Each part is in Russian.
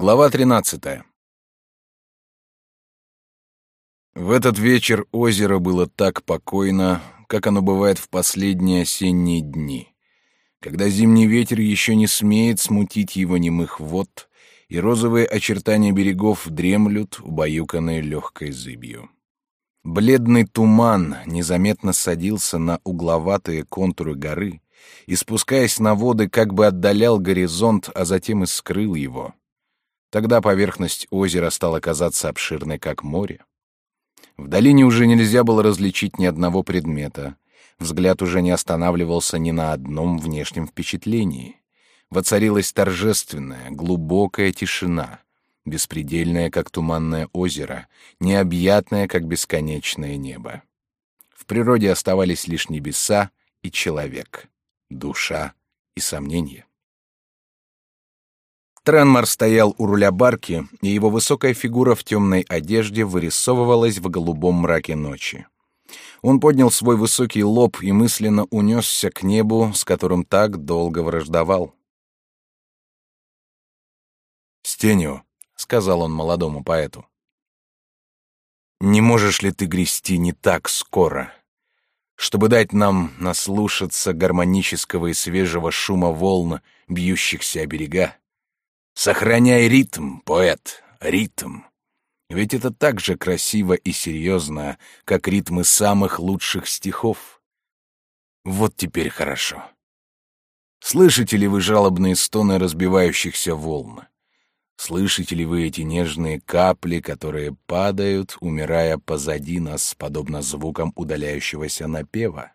Глава 13. В этот вечер озеро было так покойно, как оно бывает в последние осенние дни, когда зимний ветер еще не смеет смутить его немых вод, и розовые очертания берегов дремлют, убаюканные легкой зыбью. Бледный туман незаметно садился на угловатые контуры горы и, спускаясь на воды, как бы отдалял горизонт, а затем и скрыл его — Тогда поверхность озера стала казаться обширной, как море. В долине уже нельзя было различить ни одного предмета. Взгляд уже не останавливался ни на одном внешнем впечатлении. Воцарилась торжественная, глубокая тишина, беспредельная, как туманное озеро, необъятная, как бесконечное небо. В природе оставались лишь небеса и человек, душа и сомнение. Тренмар стоял у руля барки, и его высокая фигура в темной одежде вырисовывалась в голубом мраке ночи. Он поднял свой высокий лоб и мысленно унесся к небу, с которым так долго враждовал. «Стеню», — сказал он молодому поэту, — «не можешь ли ты грести не так скоро, чтобы дать нам наслушаться гармонического и свежего шума волн, бьющихся о берега?» Сохраняй ритм, поэт, ритм. Ведь это так же красиво и серьезно, как ритмы самых лучших стихов. Вот теперь хорошо. Слышите ли вы жалобные стоны разбивающихся волн? Слышите ли вы эти нежные капли, которые падают, умирая позади нас, подобно звукам удаляющегося напева?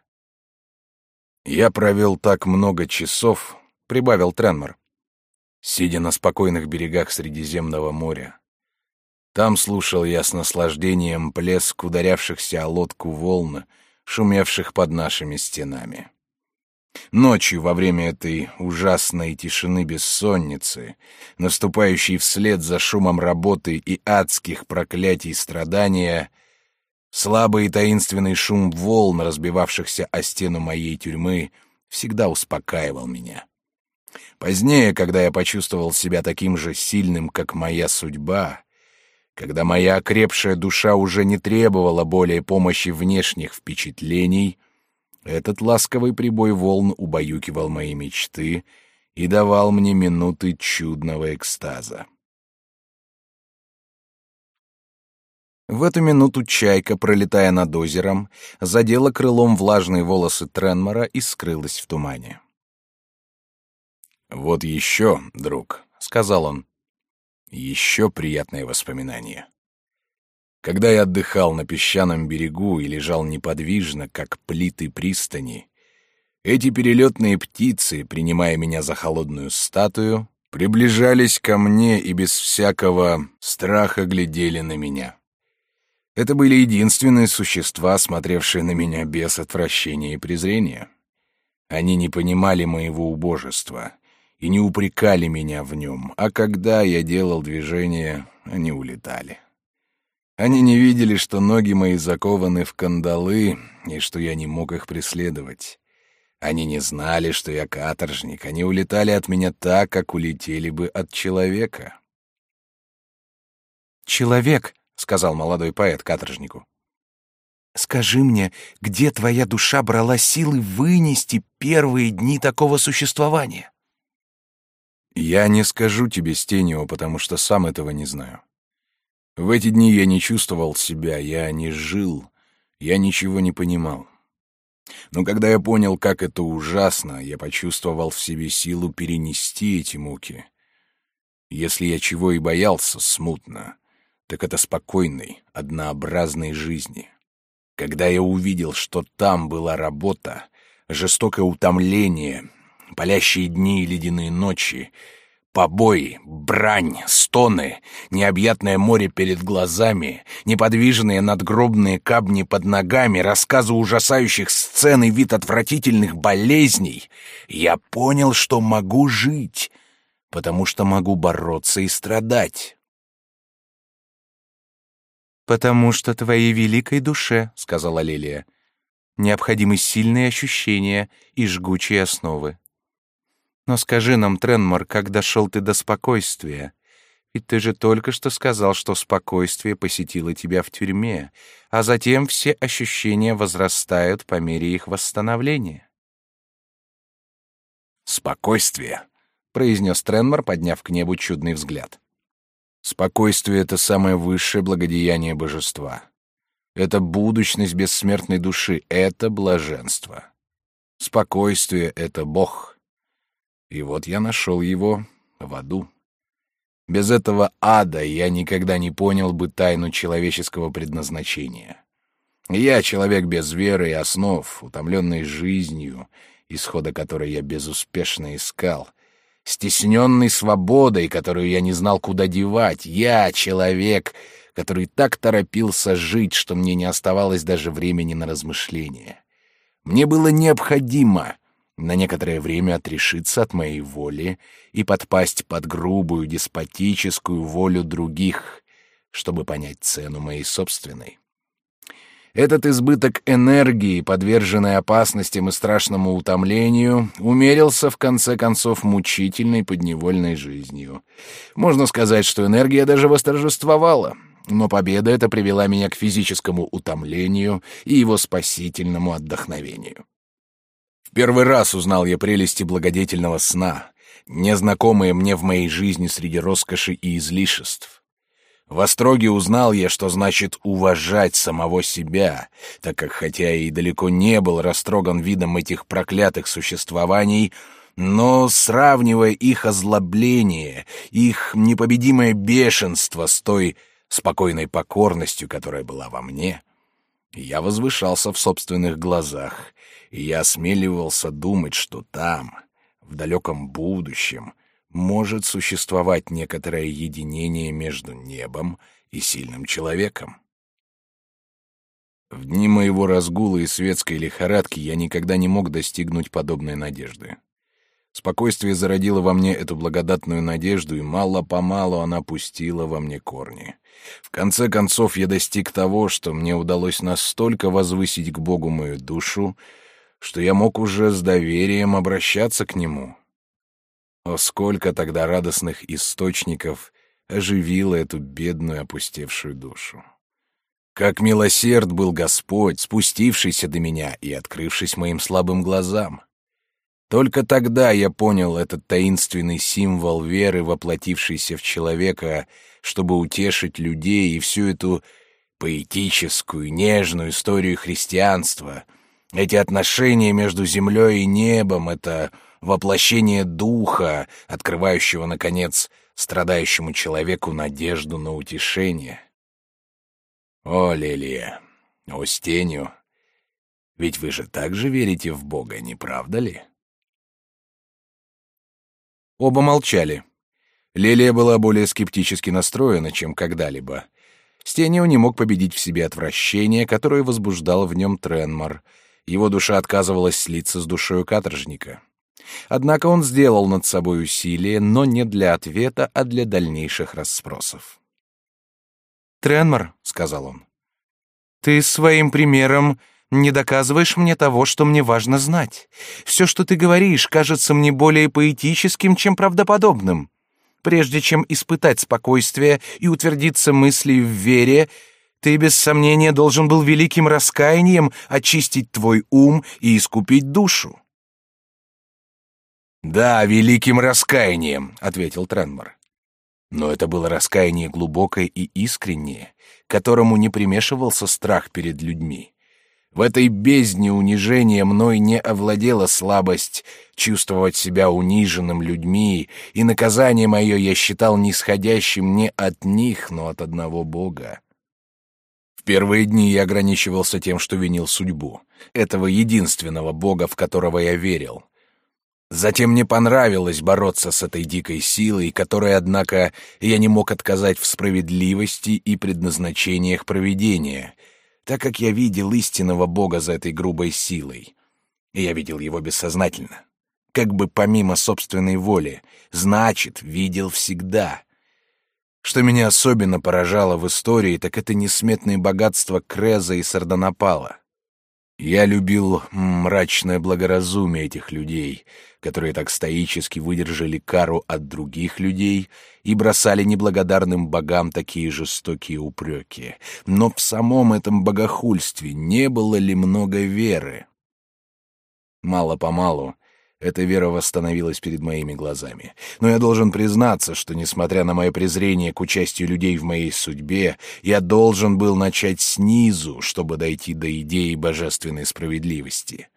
Я провел так много часов, — прибавил Тренмор, сидя на спокойных берегах Средиземного моря. Там слушал я с наслаждением плеск ударявшихся о лодку волн, шумевших под нашими стенами. Ночью, во время этой ужасной тишины бессонницы, наступающей вслед за шумом работы и адских проклятий страдания, слабый и таинственный шум волн, разбивавшихся о стену моей тюрьмы, всегда успокаивал меня. Позднее, когда я почувствовал себя таким же сильным, как моя судьба, когда моя окрепшая душа уже не требовала более помощи внешних впечатлений, этот ласковый прибой волн убаюкивал мои мечты и давал мне минуты чудного экстаза. В эту минуту чайка, пролетая над озером, задела крылом влажные волосы Тренмора и скрылась в тумане. «Вот еще, друг», — сказал он, — «еще приятные воспоминания. Когда я отдыхал на песчаном берегу и лежал неподвижно, как плиты пристани, эти перелетные птицы, принимая меня за холодную статую, приближались ко мне и без всякого страха глядели на меня. Это были единственные существа, смотревшие на меня без отвращения и презрения. Они не понимали моего убожества и не упрекали меня в нем, а когда я делал движение, они улетали. Они не видели, что ноги мои закованы в кандалы и что я не мог их преследовать. Они не знали, что я каторжник, они улетали от меня так, как улетели бы от человека. «Человек», — сказал молодой поэт каторжнику, — «скажи мне, где твоя душа брала силы вынести первые дни такого существования?» Я не скажу тебе, Стенио, потому что сам этого не знаю. В эти дни я не чувствовал себя, я не жил, я ничего не понимал. Но когда я понял, как это ужасно, я почувствовал в себе силу перенести эти муки. Если я чего и боялся смутно, так это спокойной, однообразной жизни. Когда я увидел, что там была работа, жестокое утомление, палящие дни и ледяные ночи, побои, брань, стоны, необъятное море перед глазами, неподвижные надгробные кабни под ногами, рассказы ужасающих сцен и вид отвратительных болезней, я понял, что могу жить, потому что могу бороться и страдать. «Потому что твоей великой душе, — сказала Лилия, — необходимы сильные ощущения и жгучие основы. Но скажи нам, Тренмор, как дошел ты до спокойствия? Ведь ты же только что сказал, что спокойствие посетило тебя в тюрьме, а затем все ощущения возрастают по мере их восстановления. «Спокойствие», — произнес Тренмор, подняв к небу чудный взгляд. «Спокойствие — это самое высшее благодеяние божества. Это будущность бессмертной души, это блаженство. Спокойствие — это Бог. И вот я нашел его в аду. Без этого ада я никогда не понял бы тайну человеческого предназначения. Я человек без веры и основ, утомленный жизнью, исхода которой я безуспешно искал, стесненный свободой, которую я не знал, куда девать. Я человек, который так торопился жить, что мне не оставалось даже времени на размышления. Мне было необходимо на некоторое время отрешиться от моей воли и подпасть под грубую деспотическую волю других, чтобы понять цену моей собственной. Этот избыток энергии, подверженный опасностям и страшному утомлению, умерился в конце концов мучительной подневольной жизнью. Можно сказать, что энергия даже восторжествовала, но победа эта привела меня к физическому утомлению и его спасительному отдохновению. Первый раз узнал я прелести благодетельного сна, незнакомые мне в моей жизни среди роскоши и излишеств. В Остроге узнал я, что значит уважать самого себя, так как хотя и далеко не был растроган видом этих проклятых существований, но, сравнивая их озлобление, их непобедимое бешенство с той спокойной покорностью, которая была во мне, я возвышался в собственных глазах, и я осмеливался думать, что там, в далеком будущем, может существовать некоторое единение между небом и сильным человеком. В дни моего разгула и светской лихорадки я никогда не мог достигнуть подобной надежды. Спокойствие зародило во мне эту благодатную надежду, и мало-помалу она пустила во мне корни. В конце концов я достиг того, что мне удалось настолько возвысить к Богу мою душу, что я мог уже с доверием обращаться к Нему, о, сколько тогда радостных источников оживило эту бедную опустевшую душу. Как милосерд был Господь, спустившийся до меня и открывшись моим слабым глазам. Только тогда я понял этот таинственный символ веры, воплотившийся в человека, чтобы утешить людей и всю эту поэтическую, нежную историю христианства, эти отношения между землей и небом, это воплощение духа, открывающего, наконец, страдающему человеку надежду на утешение. О, Лилия, Устенью, ведь вы же также верите в Бога, не правда ли? Оба молчали. Лилия была более скептически настроена, чем когда-либо. Стенио не мог победить в себе отвращение, которое возбуждал в нем Тренмор. Его душа отказывалась слиться с душою каторжника. Однако он сделал над собой усилие, но не для ответа, а для дальнейших расспросов. «Тренмор», — сказал он, — «ты своим примером не доказываешь мне того, что мне важно знать. Все, что ты говоришь, кажется мне более поэтическим, чем правдоподобным. Прежде чем испытать спокойствие и утвердиться мыслью в вере, ты без сомнения должен был великим раскаянием очистить твой ум и искупить душу. «Да, великим раскаянием», — ответил Тренмор. Но это было раскаяние глубокое и искреннее, которому не примешивался страх перед людьми. В этой бездне унижения мной не овладела слабость чувствовать себя униженным людьми, и наказание мое я считал нисходящим не от них, но от одного Бога. Первые дни я ограничивался тем, что винил судьбу, этого единственного Бога, в которого я верил — Затем мне понравилось бороться с этой дикой силой, которой, однако, я не мог отказать в справедливости и предназначениях проведения, так как я видел истинного Бога за этой грубой силой. И я видел его бессознательно, как бы помимо собственной воли, значит, видел всегда. Что меня особенно поражало в истории, так это несметные богатства Креза и Сардонапала. Я любил мрачное благоразумие этих людей, которые так стоически выдержали кару от других людей и бросали неблагодарным богам такие жестокие упреки. Но в самом этом богохульстве не было ли много веры? Мало-помалу эта вера восстановилась перед моими глазами. Но я должен признаться, что, несмотря на мое презрение к участию людей в моей судьбе, я должен был начать снизу, чтобы дойти до идеи божественной справедливости.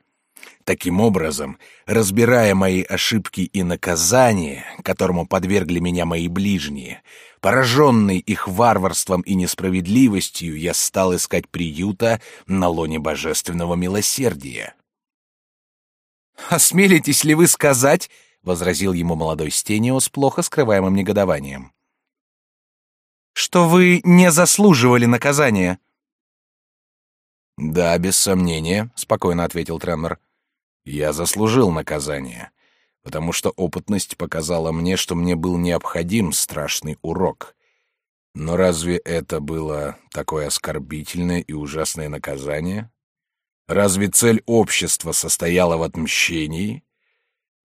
Таким образом, разбирая мои ошибки и наказания, которому подвергли меня мои ближние, пораженный их варварством и несправедливостью, я стал искать приюта на лоне божественного милосердия. «Осмелитесь ли вы сказать?» — возразил ему молодой Стенио с плохо скрываемым негодованием. «Что вы не заслуживали наказания?» «Да, без сомнения», — спокойно ответил Треннер. «Я заслужил наказание, потому что опытность показала мне, что мне был необходим страшный урок. Но разве это было такое оскорбительное и ужасное наказание?» Разве цель общества состояла в отмщении?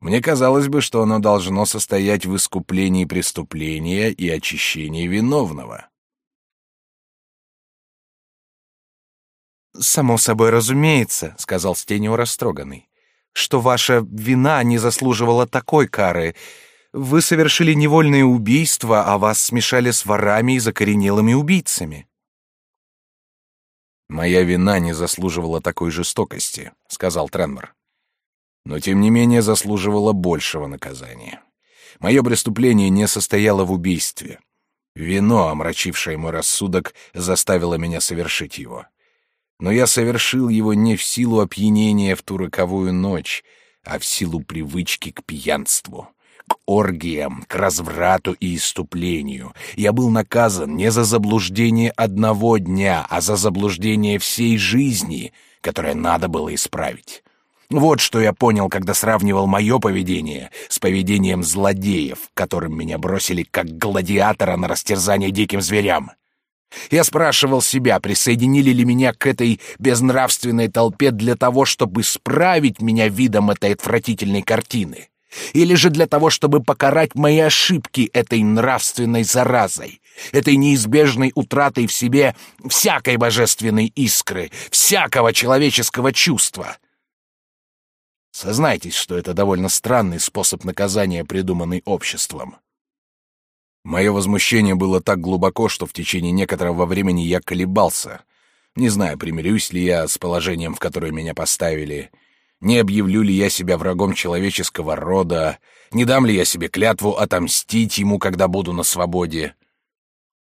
Мне казалось бы, что оно должно состоять в искуплении преступления и очищении виновного. «Само собой разумеется», — сказал Стенио растроганный, «что ваша вина не заслуживала такой кары. Вы совершили невольное убийство, а вас смешали с ворами и закоренелыми убийцами». «Моя вина не заслуживала такой жестокости», — сказал Тренмор. «Но тем не менее заслуживала большего наказания. Мое преступление не состояло в убийстве. Вино, омрачившее мой рассудок, заставило меня совершить его. Но я совершил его не в силу опьянения в ту роковую ночь, а в силу привычки к пьянству к оргиям, к разврату и иступлению. Я был наказан не за заблуждение одного дня, а за заблуждение всей жизни, которое надо было исправить. Вот что я понял, когда сравнивал мое поведение с поведением злодеев, которым меня бросили как гладиатора на растерзание диким зверям. Я спрашивал себя, присоединили ли меня к этой безнравственной толпе для того, чтобы исправить меня видом этой отвратительной картины. Или же для того, чтобы покарать мои ошибки этой нравственной заразой, этой неизбежной утратой в себе всякой божественной искры, всякого человеческого чувства? Сознайтесь, что это довольно странный способ наказания, придуманный обществом. Мое возмущение было так глубоко, что в течение некоторого времени я колебался. Не знаю, примирюсь ли я с положением, в которое меня поставили — не объявлю ли я себя врагом человеческого рода? Не дам ли я себе клятву отомстить ему, когда буду на свободе?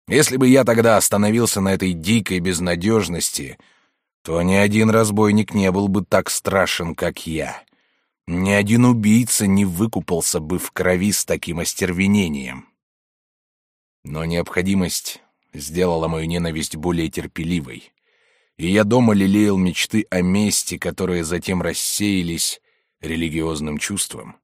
Если бы я тогда остановился на этой дикой безнадежности, то ни один разбойник не был бы так страшен, как я. Ни один убийца не выкупался бы в крови с таким остервенением. Но необходимость сделала мою ненависть более терпеливой и я дома лелеял мечты о мести, которые затем рассеялись религиозным чувством.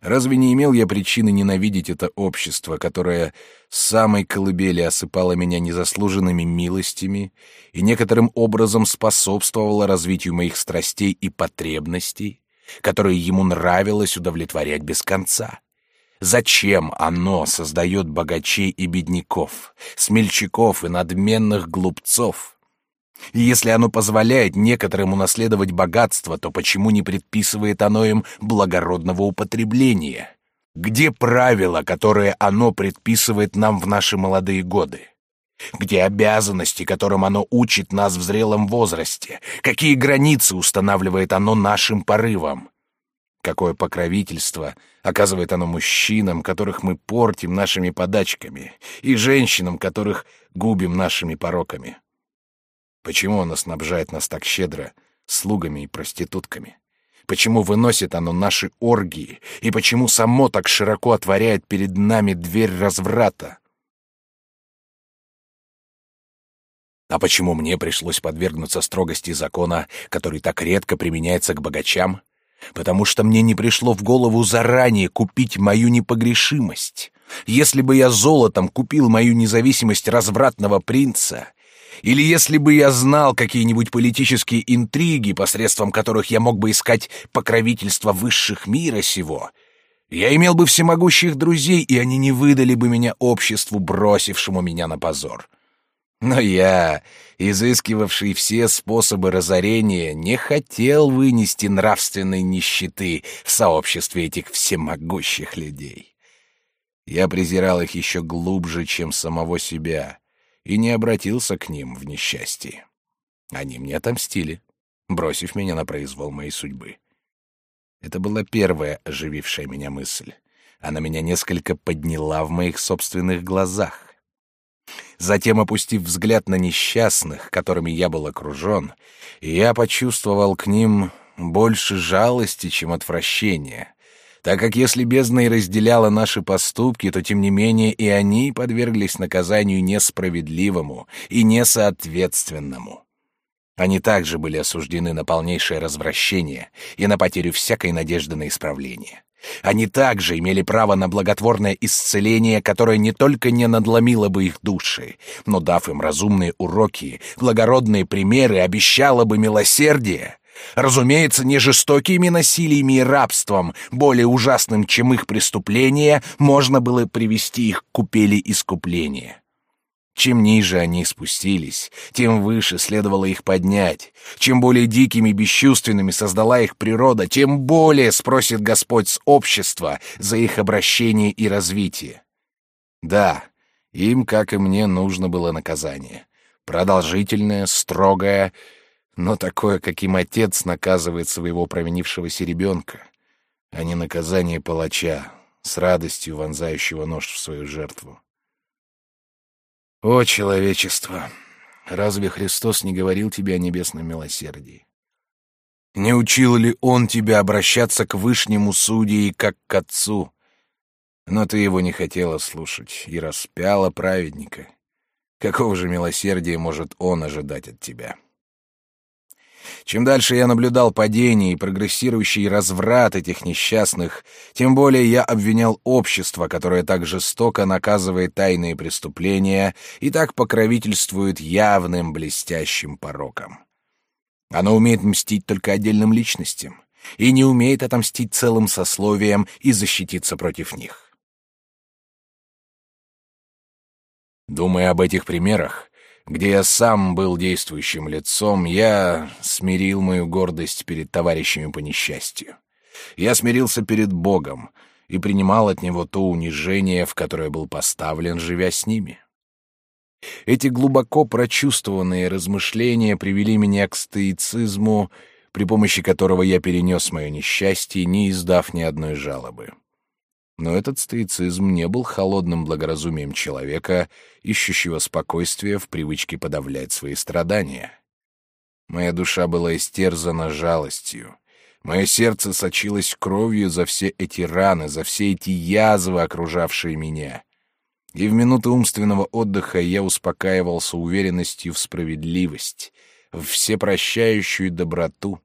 Разве не имел я причины ненавидеть это общество, которое с самой колыбели осыпало меня незаслуженными милостями и некоторым образом способствовало развитию моих страстей и потребностей, которые ему нравилось удовлетворять без конца? Зачем оно создает богачей и бедняков, смельчаков и надменных глупцов? И если оно позволяет некоторым унаследовать богатство, то почему не предписывает оно им благородного употребления? Где правила, которые оно предписывает нам в наши молодые годы? Где обязанности, которым оно учит нас в зрелом возрасте? Какие границы устанавливает оно нашим порывам? Какое покровительство оказывает оно мужчинам, которых мы портим нашими подачками, и женщинам, которых губим нашими пороками? Почему оно снабжает нас так щедро слугами и проститутками? Почему выносит оно наши оргии? И почему само так широко отворяет перед нами дверь разврата? А почему мне пришлось подвергнуться строгости закона, который так редко применяется к богачам? Потому что мне не пришло в голову заранее купить мою непогрешимость. Если бы я золотом купил мою независимость развратного принца, Или если бы я знал какие-нибудь политические интриги, посредством которых я мог бы искать покровительство высших мира сего, я имел бы всемогущих друзей, и они не выдали бы меня обществу, бросившему меня на позор. Но я, изыскивавший все способы разорения, не хотел вынести нравственной нищеты в сообществе этих всемогущих людей. Я презирал их еще глубже, чем самого себя, и не обратился к ним в несчастье. Они мне отомстили, бросив меня на произвол моей судьбы. Это была первая оживившая меня мысль. Она меня несколько подняла в моих собственных глазах. Затем, опустив взгляд на несчастных, которыми я был окружен, я почувствовал к ним больше жалости, чем отвращения, так как если бездна и разделяла наши поступки, то тем не менее и они подверглись наказанию несправедливому и несоответственному. Они также были осуждены на полнейшее развращение и на потерю всякой надежды на исправление. Они также имели право на благотворное исцеление, которое не только не надломило бы их души, но, дав им разумные уроки, благородные примеры, обещало бы милосердие. Разумеется, не жестокими насилиями и рабством, более ужасным, чем их преступления, можно было привести их к купели искупления. Чем ниже они спустились, тем выше следовало их поднять. Чем более дикими и бесчувственными создала их природа, тем более спросит Господь с общества за их обращение и развитие. Да, им, как и мне, нужно было наказание. Продолжительное, строгое, но такое, каким отец наказывает своего провинившегося ребенка, а не наказание палача, с радостью вонзающего нож в свою жертву. О, человечество! Разве Христос не говорил тебе о небесном милосердии? Не учил ли Он тебя обращаться к Вышнему Судье как к Отцу? Но ты его не хотела слушать и распяла праведника. Какого же милосердия может Он ожидать от тебя?» Чем дальше я наблюдал падение и прогрессирующий разврат этих несчастных, тем более я обвинял общество, которое так жестоко наказывает тайные преступления и так покровительствует явным блестящим порокам. Оно умеет мстить только отдельным личностям и не умеет отомстить целым сословиям и защититься против них. Думая об этих примерах, где я сам был действующим лицом, я смирил мою гордость перед товарищами по несчастью. Я смирился перед Богом и принимал от Него то унижение, в которое был поставлен, живя с ними. Эти глубоко прочувствованные размышления привели меня к стоицизму, при помощи которого я перенес мое несчастье, не издав ни одной жалобы. Но этот стоицизм не был холодным благоразумием человека, ищущего спокойствия в привычке подавлять свои страдания. Моя душа была истерзана жалостью. Мое сердце сочилось кровью за все эти раны, за все эти язвы, окружавшие меня. И в минуты умственного отдыха я успокаивался уверенностью в справедливость, в всепрощающую доброту,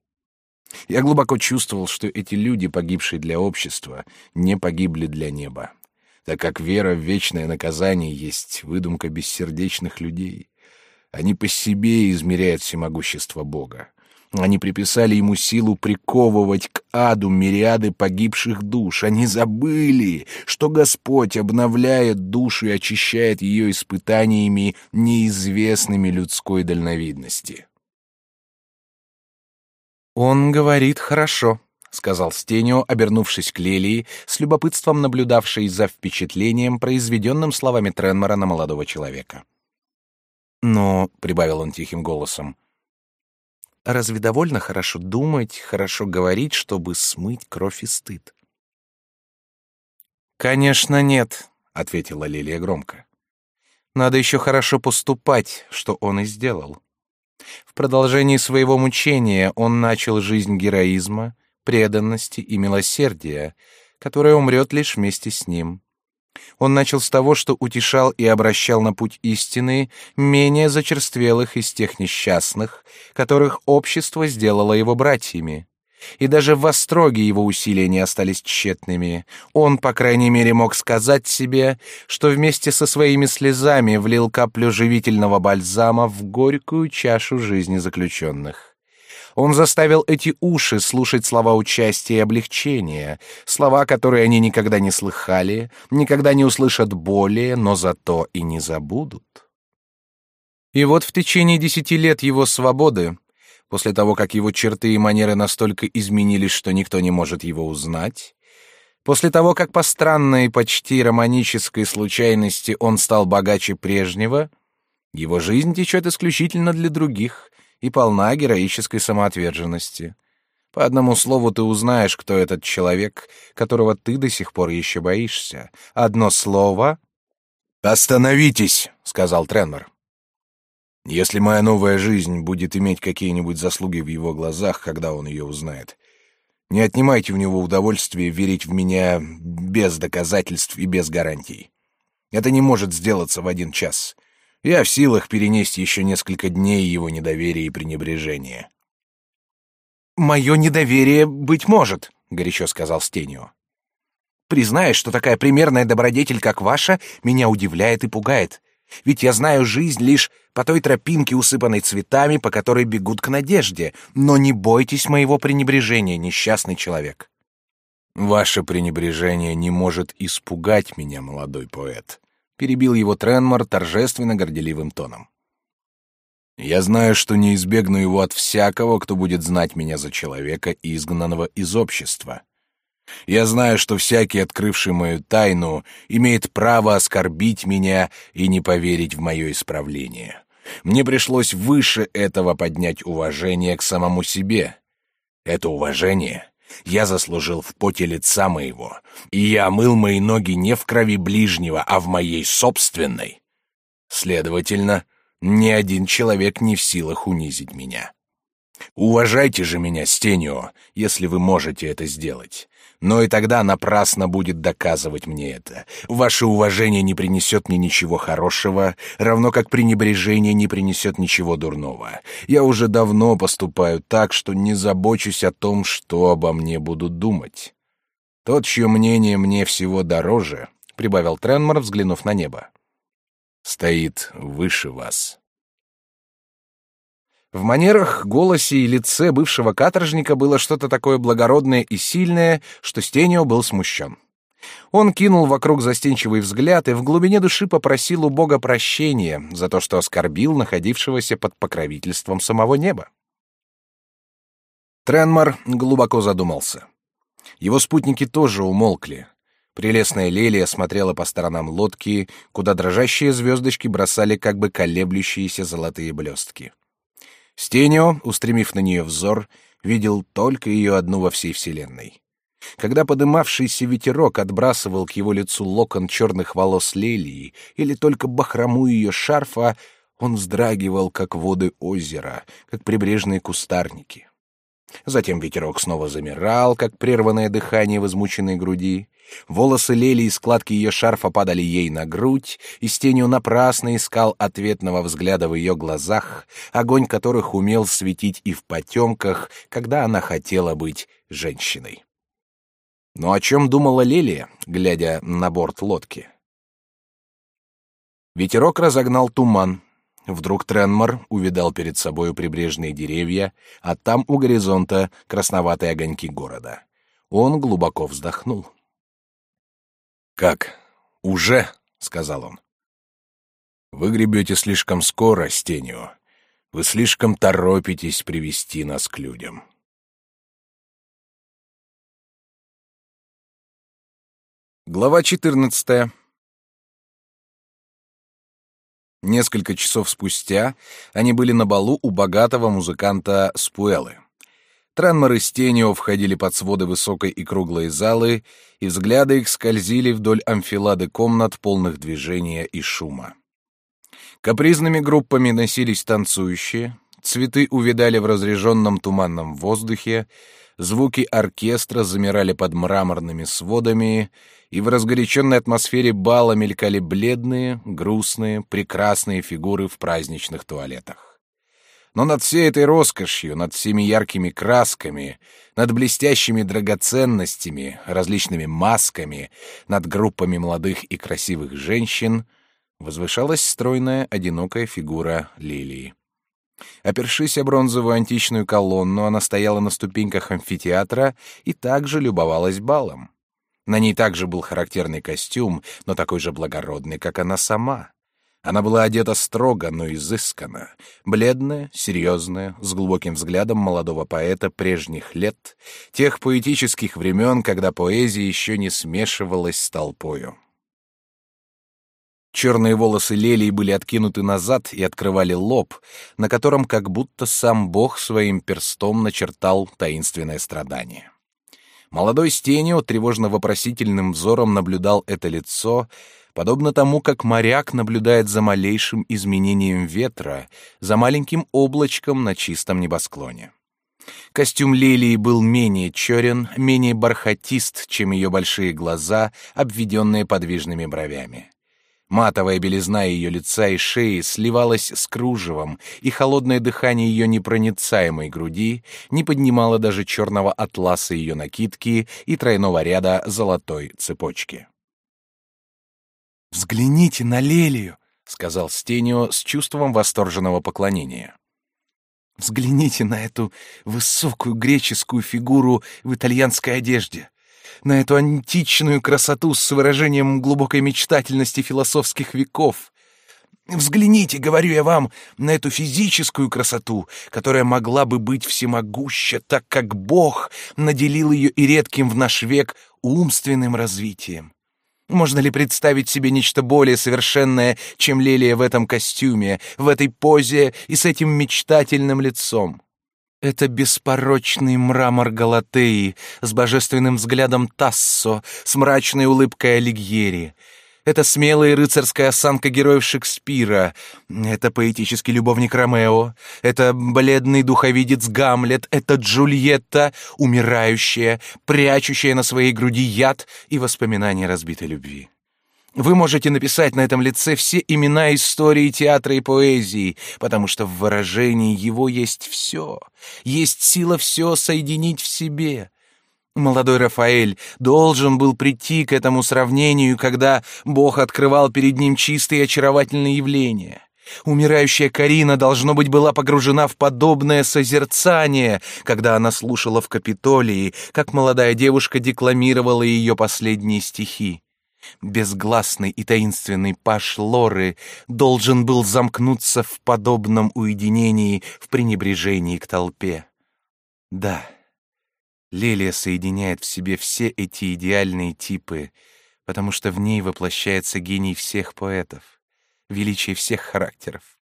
я глубоко чувствовал, что эти люди, погибшие для общества, не погибли для неба, так как вера в вечное наказание есть выдумка бессердечных людей. Они по себе измеряют всемогущество Бога. Они приписали ему силу приковывать к аду мириады погибших душ. Они забыли, что Господь обновляет душу и очищает ее испытаниями, неизвестными людской дальновидности. «Он говорит хорошо», — сказал Стенио, обернувшись к Лелии, с любопытством наблюдавшей за впечатлением, произведенным словами Тренмора на молодого человека. «Но», — прибавил он тихим голосом, — «разве довольно хорошо думать, хорошо говорить, чтобы смыть кровь и стыд?» «Конечно, нет», — ответила Лилия громко. «Надо еще хорошо поступать, что он и сделал». В продолжении своего мучения он начал жизнь героизма, преданности и милосердия, которая умрет лишь вместе с ним. Он начал с того, что утешал и обращал на путь истины менее зачерствелых из тех несчастных, которых общество сделало его братьями. И даже в Остроге его усилия не остались тщетными. Он, по крайней мере, мог сказать себе, что вместе со своими слезами влил каплю живительного бальзама в горькую чашу жизни заключенных. Он заставил эти уши слушать слова участия и облегчения, слова, которые они никогда не слыхали, никогда не услышат более, но зато и не забудут. И вот в течение десяти лет его свободы, после того, как его черты и манеры настолько изменились, что никто не может его узнать, после того, как по странной, почти романической случайности он стал богаче прежнего, его жизнь течет исключительно для других, и полна героической самоотверженности. По одному слову ты узнаешь, кто этот человек, которого ты до сих пор еще боишься. Одно слово... «Остановитесь!» — сказал Тренмор. «Если моя новая жизнь будет иметь какие-нибудь заслуги в его глазах, когда он ее узнает, не отнимайте у него удовольствие верить в меня без доказательств и без гарантий. Это не может сделаться в один час. Я в силах перенести еще несколько дней его недоверия и пренебрежения. «Мое недоверие, быть может», — горячо сказал Стенио. «Признаюсь, что такая примерная добродетель, как ваша, меня удивляет и пугает. Ведь я знаю жизнь лишь по той тропинке, усыпанной цветами, по которой бегут к надежде. Но не бойтесь моего пренебрежения, несчастный человек». «Ваше пренебрежение не может испугать меня, молодой поэт», перебил его Тренмор торжественно горделивым тоном. Я знаю, что не избегну его от всякого, кто будет знать меня за человека, изгнанного из общества. Я знаю, что всякий, открывший мою тайну, имеет право оскорбить меня и не поверить в мое исправление. Мне пришлось выше этого поднять уважение к самому себе. Это уважение я заслужил в поте лица моего, и я омыл мои ноги не в крови ближнего, а в моей собственной. Следовательно, ни один человек не в силах унизить меня. Уважайте же меня, Стенио, если вы можете это сделать. Но и тогда напрасно будет доказывать мне это. Ваше уважение не принесет мне ничего хорошего, равно как пренебрежение не принесет ничего дурного. Я уже давно поступаю так, что не забочусь о том, что обо мне будут думать. Тот, чье мнение мне всего дороже, — прибавил Тренмор, взглянув на небо, — стоит выше вас. В манерах, голосе и лице бывшего каторжника было что-то такое благородное и сильное, что Стенио был смущен. Он кинул вокруг застенчивый взгляд и в глубине души попросил у Бога прощения за то, что оскорбил находившегося под покровительством самого неба. Тренмар глубоко задумался. Его спутники тоже умолкли. Прелестная Лелия смотрела по сторонам лодки, куда дрожащие звездочки бросали как бы колеблющиеся золотые блестки. Стенио, устремив на нее взор, видел только ее одну во всей вселенной. Когда подымавшийся ветерок отбрасывал к его лицу локон черных волос лелии или только бахрому ее шарфа, он вздрагивал, как воды озера, как прибрежные кустарники. Затем ветерок снова замирал, как прерванное дыхание в измученной груди. Волосы лели и складки ее шарфа падали ей на грудь, и Стению напрасно искал ответного взгляда в ее глазах, огонь которых умел светить и в потемках, когда она хотела быть женщиной. Но о чем думала Лелия, глядя на борт лодки? Ветерок разогнал туман, Вдруг Тренмор увидал перед собою прибрежные деревья, а там у горизонта красноватые огоньки города. Он глубоко вздохнул. «Как? Уже?» — сказал он. «Вы гребете слишком скоро, Стенью. Вы слишком торопитесь привести нас к людям». Глава четырнадцатая. Несколько часов спустя они были на балу у богатого музыканта Спуэлы. Транмор и Стенио входили под своды высокой и круглой залы, и взгляды их скользили вдоль амфилады комнат, полных движения и шума. Капризными группами носились танцующие, цветы увидали в разреженном туманном воздухе, звуки оркестра замирали под мраморными сводами, и в разгоряченной атмосфере бала мелькали бледные, грустные, прекрасные фигуры в праздничных туалетах. Но над всей этой роскошью, над всеми яркими красками, над блестящими драгоценностями, различными масками, над группами молодых и красивых женщин возвышалась стройная, одинокая фигура лилии. Опершись о бронзовую античную колонну, она стояла на ступеньках амфитеатра и также любовалась балом. На ней также был характерный костюм, но такой же благородный, как она сама. Она была одета строго, но изысканно, бледная, серьезная, с глубоким взглядом молодого поэта прежних лет, тех поэтических времен, когда поэзия еще не смешивалась с толпою. Черные волосы Лелии были откинуты назад и открывали лоб, на котором как будто сам Бог своим перстом начертал таинственное страдание. Молодой Стенио тревожно-вопросительным взором наблюдал это лицо, подобно тому, как моряк наблюдает за малейшим изменением ветра, за маленьким облачком на чистом небосклоне. Костюм Лилии был менее черен, менее бархатист, чем ее большие глаза, обведенные подвижными бровями. Матовая белизна ее лица и шеи сливалась с кружевом, и холодное дыхание ее непроницаемой груди не поднимало даже черного атласа ее накидки и тройного ряда золотой цепочки. «Взгляните на Лелию», — сказал Стенио с чувством восторженного поклонения. «Взгляните на эту высокую греческую фигуру в итальянской одежде на эту античную красоту с выражением глубокой мечтательности философских веков. Взгляните, говорю я вам, на эту физическую красоту, которая могла бы быть всемогуща, так как Бог наделил ее и редким в наш век умственным развитием. Можно ли представить себе нечто более совершенное, чем Лелия в этом костюме, в этой позе и с этим мечтательным лицом? Это беспорочный мрамор Галатеи с божественным взглядом Тассо, с мрачной улыбкой Алигьери. Это смелая рыцарская осанка героев Шекспира. Это поэтический любовник Ромео. Это бледный духовидец Гамлет. Это Джульетта, умирающая, прячущая на своей груди яд и воспоминания разбитой любви. Вы можете написать на этом лице все имена истории театра и поэзии, потому что в выражении его есть все, есть сила все соединить в себе. Молодой Рафаэль должен был прийти к этому сравнению, когда Бог открывал перед ним чистые и очаровательные явления. Умирающая Карина, должно быть, была погружена в подобное созерцание, когда она слушала в Капитолии, как молодая девушка декламировала ее последние стихи. Безгласный и таинственный паш Лоры должен был замкнуться в подобном уединении, в пренебрежении к толпе. Да, Лелия соединяет в себе все эти идеальные типы, потому что в ней воплощается гений всех поэтов, величие всех характеров.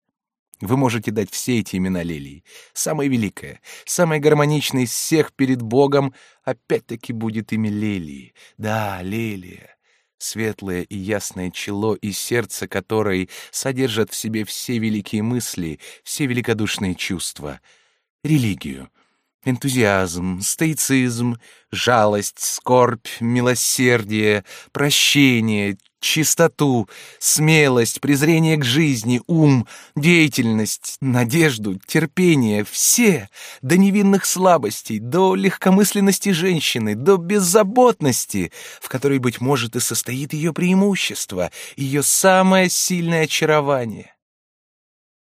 Вы можете дать все эти имена Лилии. Самая великая, самая гармоничная из всех перед Богом опять-таки будет имя Лилии. Да, Лилия светлое и ясное чело и сердце которой содержат в себе все великие мысли, все великодушные чувства, религию, энтузиазм, стоицизм, жалость, скорбь, милосердие, прощение, чистоту, смелость, презрение к жизни, ум, деятельность, надежду, терпение, все, до невинных слабостей, до легкомысленности женщины, до беззаботности, в которой, быть может, и состоит ее преимущество, ее самое сильное очарование.